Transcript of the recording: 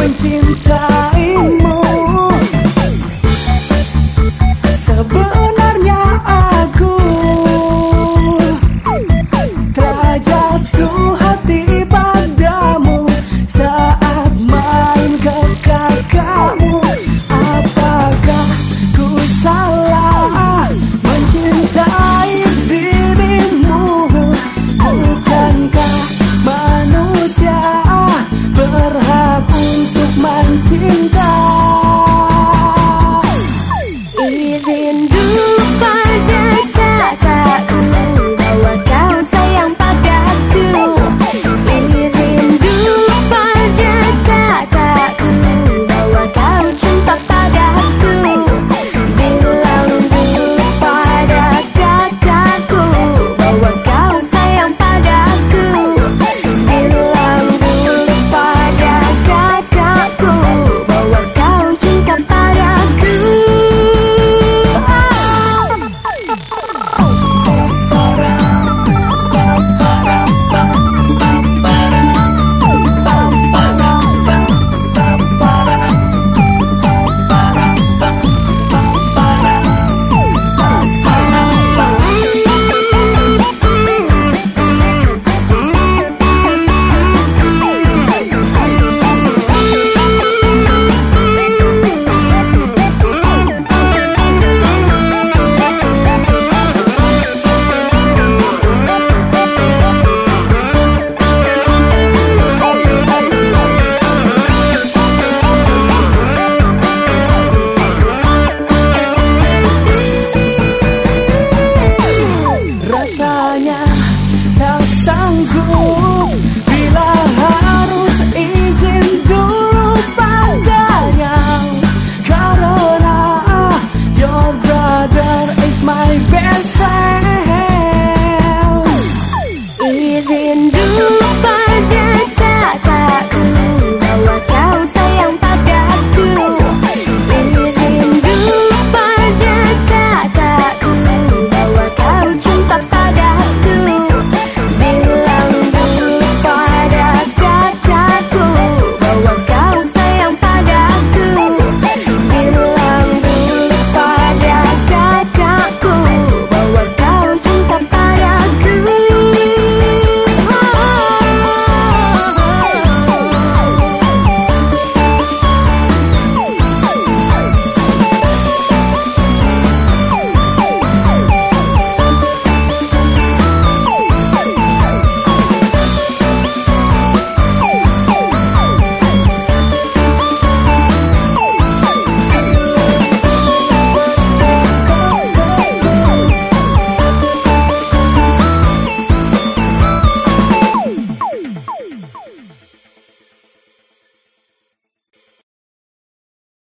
mencinta